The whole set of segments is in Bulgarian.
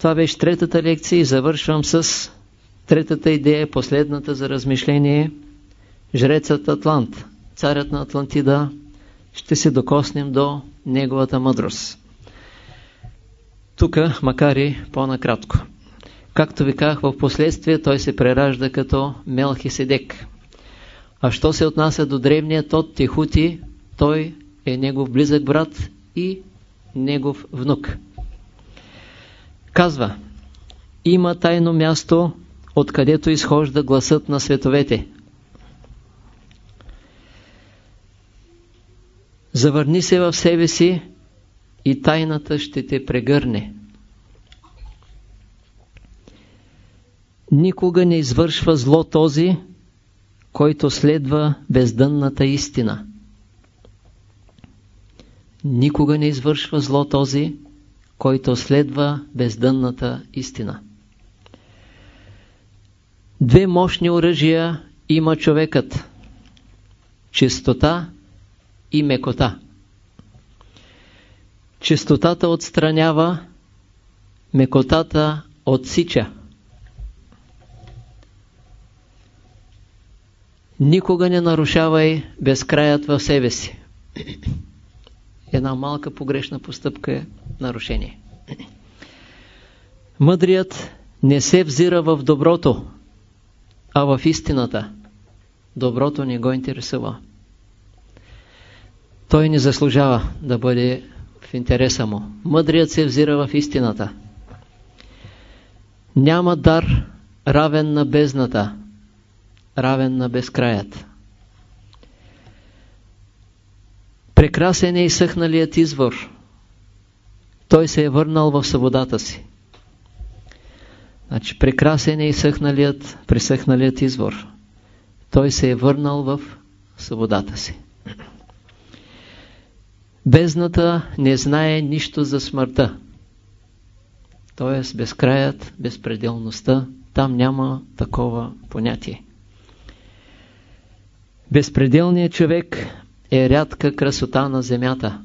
Това беше третата лекция и завършвам с третата идея, последната за размишление. Жрецът Атлант, царят на Атлантида, ще се докоснем до неговата мъдрост. Тук, макар и по-накратко. Както ви казах, в последствие той се преражда като Мелхиседек. А що се отнася до древния тот Тихути, той е негов близък брат и негов внук. Казва, има тайно място, откъдето изхожда гласът на световете. Завърни се в себе си и тайната ще те прегърне. Никога не извършва зло този, който следва бездънната истина. Никога не извършва зло този, който следва бездънната истина. Две мощни оръжия има човекът – чистота и мекота. Чистотата отстранява, мекотата отсича. Никога не нарушавай безкраят в себе си. Една малка погрешна постъпка е нарушение. Мъдрият не се взира в доброто, а в истината. Доброто не го интересува. Той не заслужава да бъде в интереса му. Мъдрият се взира в истината. Няма дар равен на бездната, равен на безкраят. Прекрасен е изсъхналият извор. Той се е върнал в свободата си. Значи, прекрасен е изсъхналият, пресъхналият извор. Той се е върнал в свободата си. Бездната не знае нищо за смъртта. Тоест, безкраят, безпределността, там няма такова понятие. Безпределният човек е рядка красота на земята.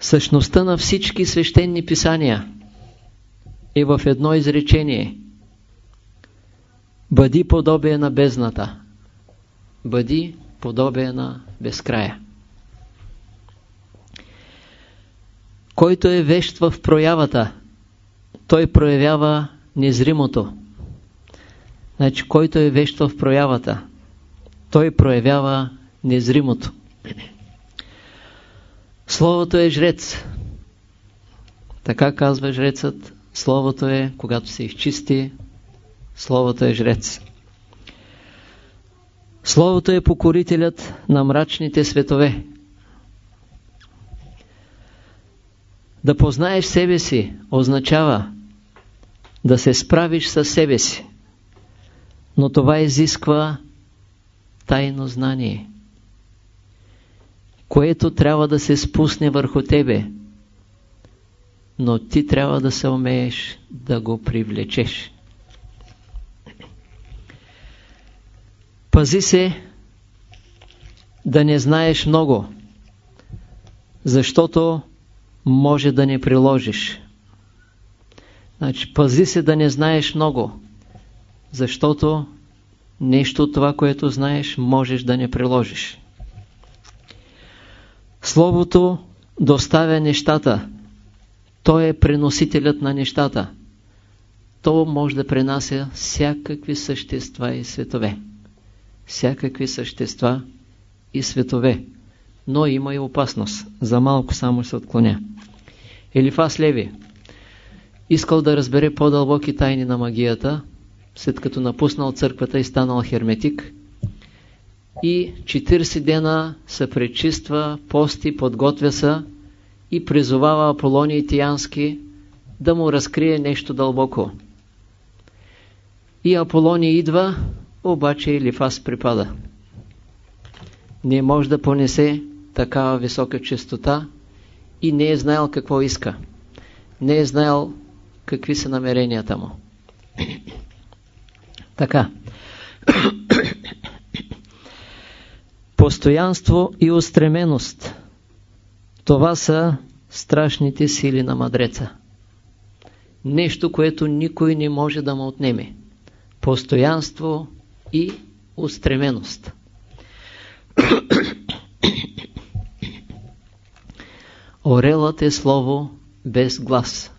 Същността на всички свещени писания е в едно изречение. Бъди подобие на бездната. Бъди подобие на безкрая. Който е вещ в проявата, той проявява незримото. Значи, който е вещ в проявата, той проявява незримото. Словото е жрец. Така казва жрецът. Словото е, когато се изчисти, Словото е жрец. Словото е покорителят на мрачните светове. Да познаеш себе си означава да се справиш с себе си. Но това изисква тайно знание, което трябва да се спусне върху тебе, но ти трябва да се умееш да го привлечеш. Пази се да не знаеш много, защото може да не приложиш. Значи, пази се да не знаеш много, защото нещо от това, което знаеш, можеш да не приложиш. Словото доставя нещата. Той е преносителят на нещата. То може да пренася всякакви същества и светове. Всякакви същества и светове. Но има и опасност. За малко само се отклоня. Елифас Леви искал да разбере по-дълбоки тайни на магията, след като напуснал църквата и станал херметик. И 40 дена се пречиства, пости, подготвя се и призовава Аполоний Тиянски да му разкрие нещо дълбоко. И Аполоний идва, обаче Елифас припада. Не може да понесе такава висока чистота и не е знаел какво иска. Не е знаел какви са намеренията му. Така. Постоянство и устременост. Това са страшните сили на мъдреца. Нещо, което никой не може да му отнеме. Постоянство и устременост. Орелът е слово без глас.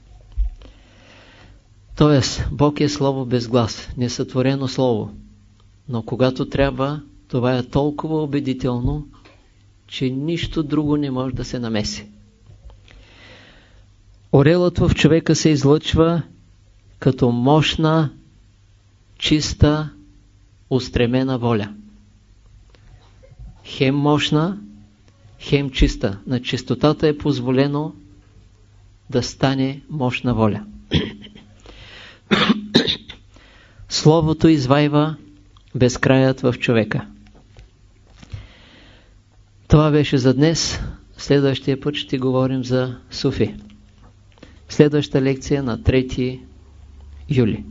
Тоест, Бог е слово без глас, несътворено слово. Но когато трябва, това е толкова убедително, че нищо друго не може да се намеси. Орелът в човека се излъчва като мощна, чиста, устремена воля. Хем мощна, хем чиста. На чистотата е позволено да стане мощна воля. Словото извайва безкраят в човека. Това беше за днес. Следващия път ще говорим за Суфи. Следваща лекция на 3 юли.